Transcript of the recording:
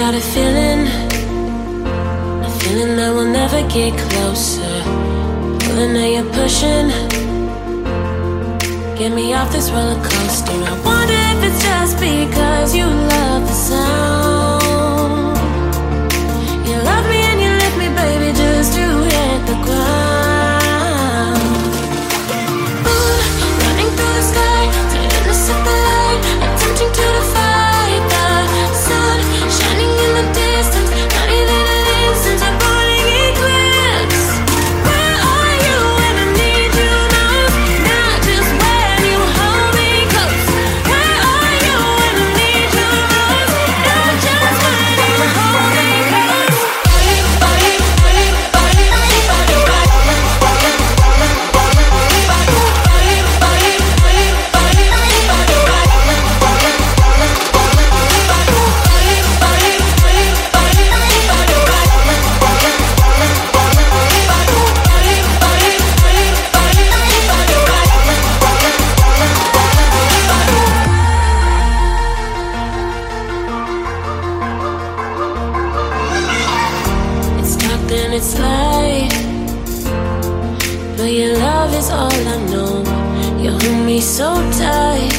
got a feeling, a feeling that we'll never get closer. Pulling at you're pushing, get me off this roller coaster. I wonder if it's just because. and it's light, But your love is all I know. You hold me so tight.